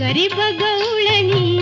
गरीब गौळणी